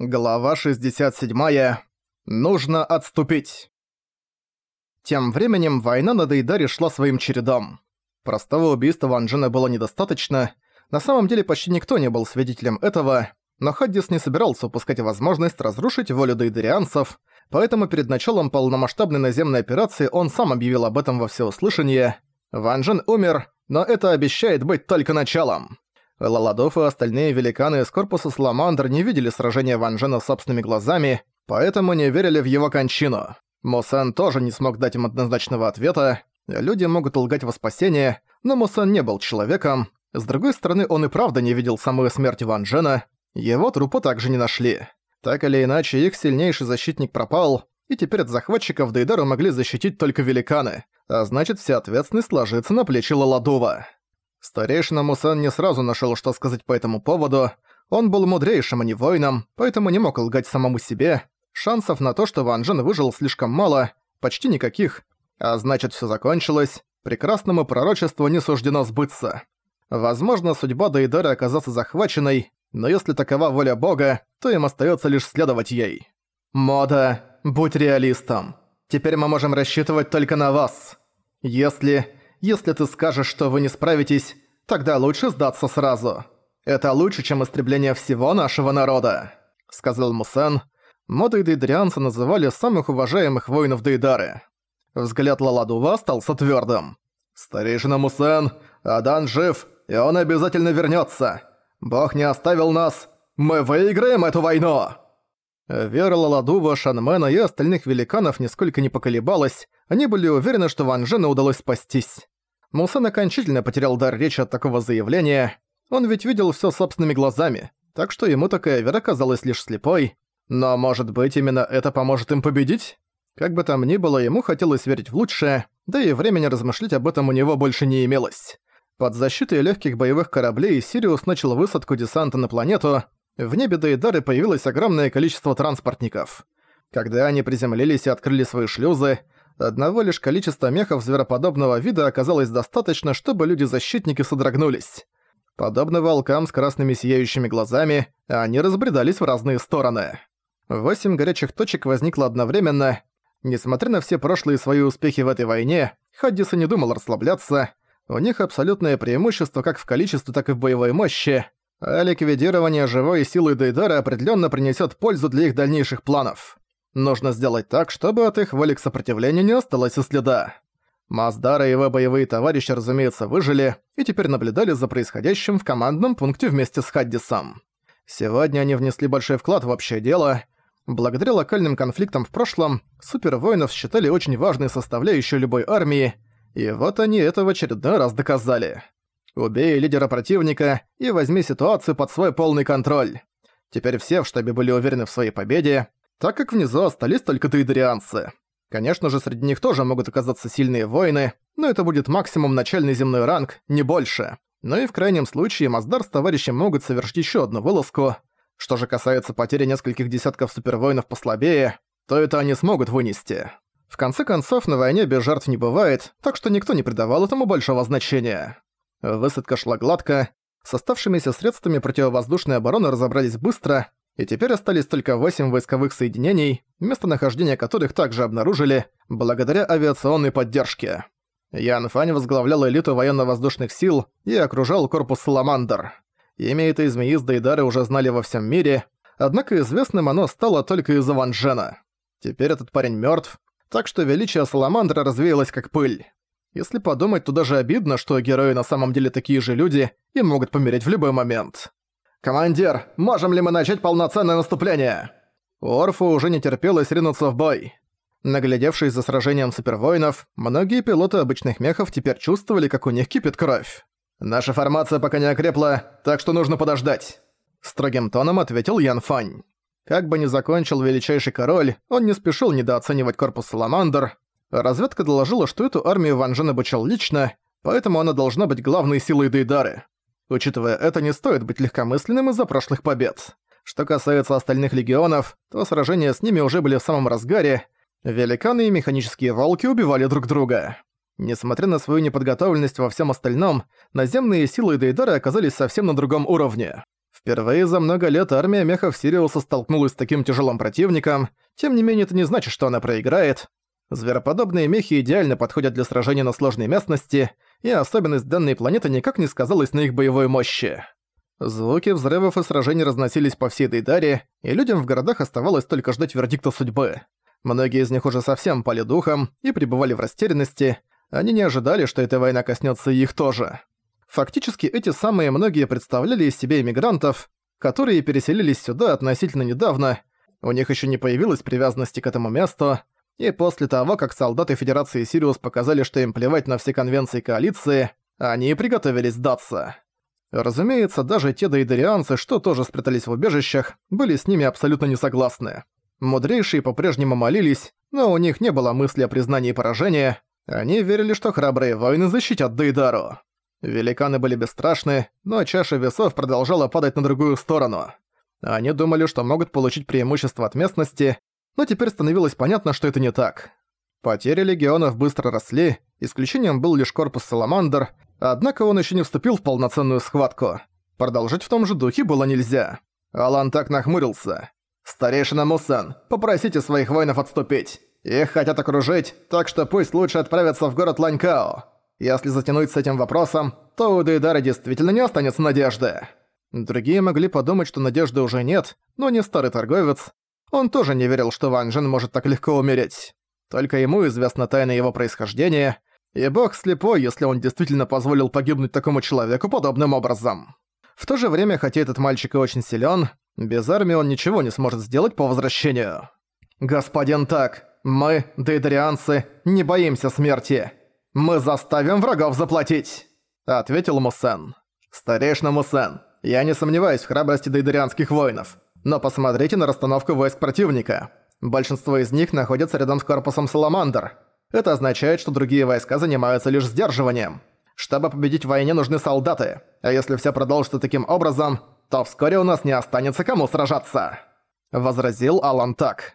Глава 67. Нужно отступить. Тем временем война на Дейдаре шла своим чередом. Простого убийства Ван Джена было недостаточно, на самом деле почти никто не был свидетелем этого, но Хаддис не собирался упускать возможность разрушить волю дейдарианцев, поэтому перед началом полномасштабной наземной операции он сам объявил об этом во всеуслышание. Ван Джен умер, но это обещает быть только началом. Лаладов и остальные великаны из корпуса Саламандр не видели сражения Ван Джена собственными глазами, поэтому не верили в его кончину. Мусан тоже не смог дать им однозначного ответа. Люди могут лгать во спасение, но Мусан не был человеком. С другой стороны, он и правда не видел самую смерть Ван Джена. Его трупа также не нашли. Так или иначе, их сильнейший защитник пропал, и теперь от захватчиков Дейдару могли защитить только великаны, а значит вся ответственность ложится на плечи Лаладова. Старейшина Мусан не сразу нашел, что сказать по этому поводу. Он был мудрейшим, а не воином, поэтому не мог лгать самому себе. Шансов на то, что Ван Джен выжил слишком мало, почти никаких. А значит, все закончилось. Прекрасному пророчеству не суждено сбыться. Возможно, судьба Дейдара оказаться захваченной, но если такова воля Бога, то им остается лишь следовать ей. «Мода, будь реалистом. Теперь мы можем рассчитывать только на вас. Если если ты скажешь, что вы не справитесь, тогда лучше сдаться сразу. Это лучше, чем истребление всего нашего народа», — сказал Мусан. Моды дейдарианцы называли самых уважаемых воинов Дейдары. Взгляд Лаладува остался твёрдым. «Старейшина Мусан, Адан жив, и он обязательно вернётся. Бог не оставил нас. Мы выиграем эту войну!» Вера Лаладува, Шанмена и остальных великанов нисколько не поколебалась, они были уверены, что Ван Джену удалось спастись. Мусан окончательно потерял дар речи от такого заявления. Он ведь видел всё собственными глазами, так что ему такая вера казалась лишь слепой. Но, может быть, именно это поможет им победить? Как бы там ни было, ему хотелось верить в лучшее, да и времени размышлять об этом у него больше не имелось. Под защитой легких боевых кораблей Сириус начал высадку десанта на планету. В небе Дейдары появилось огромное количество транспортников. Когда они приземлились и открыли свои шлюзы, Одного лишь количества мехов звероподобного вида оказалось достаточно, чтобы люди-защитники содрогнулись. Подобно волкам с красными сияющими глазами, они разбредались в разные стороны. Восемь горячих точек возникло одновременно. Несмотря на все прошлые свои успехи в этой войне, Хаддис и не думал расслабляться. У них абсолютное преимущество как в количестве, так и в боевой мощи, а ликвидирование живой силы Дейдара определенно принесет пользу для их дальнейших планов. Нужно сделать так, чтобы от их воли к сопротивлению не осталось и следа. Маздара и его боевые товарищи, разумеется, выжили и теперь наблюдали за происходящим в командном пункте вместе с Хаддисом. Сегодня они внесли большой вклад в общее дело. Благодаря локальным конфликтам в прошлом, супервоинов считали очень важной составляющей любой армии, и вот они это в очередной раз доказали. Убей лидера противника и возьми ситуацию под свой полный контроль. Теперь все в штабе были уверены в своей победе, так как внизу остались только дейдерианцы. Конечно же, среди них тоже могут оказаться сильные воины, но это будет максимум начальный земной ранг, не больше. Но и в крайнем случае Маздар с товарищем могут совершить еще одну вылазку. Что же касается потери нескольких десятков супервоинов послабее, то это они смогут вынести. В конце концов, на войне без жертв не бывает, так что никто не придавал этому большого значения. Высадка шла гладко, с оставшимися средствами противовоздушной обороны разобрались быстро, и теперь остались только 8 войсковых соединений, местонахождение которых также обнаружили благодаря авиационной поддержке. Ян Фань возглавлял элиту военно-воздушных сил и окружал корпус Саламандр. Имя этой змеи с Дейдары уже знали во всем мире, однако известным оно стало только из-за Ван Джена. Теперь этот парень мертв, так что величие Саламандра развеялось как пыль. Если подумать, то даже обидно, что герои на самом деле такие же люди и могут помереть в любой момент. «Командир, можем ли мы начать полноценное наступление?» Орфу уже не терпелось ринуться в бой. Наглядевшись за сражением супервоинов, многие пилоты обычных мехов теперь чувствовали, как у них кипит кровь. «Наша формация пока не окрепла, так что нужно подождать», — строгим тоном ответил Ян Фань. Как бы ни закончил величайший король, он не спешил недооценивать корпус Саламандр. Разведка доложила, что эту армию Ван Жен обучал лично, поэтому она должна быть главной силой Дейдары. Учитывая это, не стоит быть легкомысленным из-за прошлых побед. Что касается остальных легионов, то сражения с ними уже были в самом разгаре. Великаны и механические волки убивали друг друга. Несмотря на свою неподготовленность во всем остальном, наземные силы Дейдара оказались совсем на другом уровне. Впервые за много лет армия мехов Сириуса столкнулась с таким тяжелым противником, тем не менее это не значит, что она проиграет. Звероподобные мехи идеально подходят для сражений на сложной местности, и особенность данной планеты никак не сказалась на их боевой мощи. Звуки взрывов и сражений разносились по всей Дейдаре, и людям в городах оставалось только ждать вердикта судьбы. Многие из них уже совсем пали духом и пребывали в растерянности, они не ожидали, что эта война коснется их тоже. Фактически эти самые многие представляли из себя иммигрантов, которые переселились сюда относительно недавно, у них еще не появилась привязанности к этому месту, и после того, как солдаты Федерации Сириус показали, что им плевать на все конвенции коалиции, они приготовились сдаться. Разумеется, даже те дейдерианцы, что тоже спрятались в убежищах, были с ними абсолютно не согласны. Мудрейшие по-прежнему молились, но у них не было мысли о признании поражения, они верили, что храбрые воины защитят Дейдару. Великаны были бесстрашны, но чаша весов продолжала падать на другую сторону. Они думали, что могут получить преимущество от местности, но теперь становилось понятно, что это не так. Потери легионов быстро росли, исключением был лишь корпус Саламандр, однако он еще не вступил в полноценную схватку. Продолжить в том же духе было нельзя. Алан так нахмурился. «Старейшина Мусан, попросите своих воинов отступить. Их хотят окружить, так что пусть лучше отправятся в город Ланькао. Если затянуть с этим вопросом, то у Дейдара действительно не останется надежды. Другие могли подумать, что надежды уже нет, но не старый торговец. Он тоже не верил, что Ван Джен может так легко умереть. Только ему известна тайна его происхождения, и бог слепой, если он действительно позволил погибнуть такому человеку подобным образом. В то же время, хотя этот мальчик и очень силен, без армии он ничего не сможет сделать по возвращению. «Господин Так, мы, дейдарианцы, не боимся смерти. Мы заставим врагов заплатить», — ответил Мусен. «Старейшина Мусен, я не сомневаюсь в храбрости дейдарианских воинов, но посмотрите на расстановку войск противника. Большинство из них находятся рядом с корпусом Саламандр. Это означает, что другие войска занимаются лишь сдерживанием. Чтобы победить в войне нужны солдаты, а если все продолжится таким образом, то вскоре у нас не останется кому сражаться», — возразил Алан Так.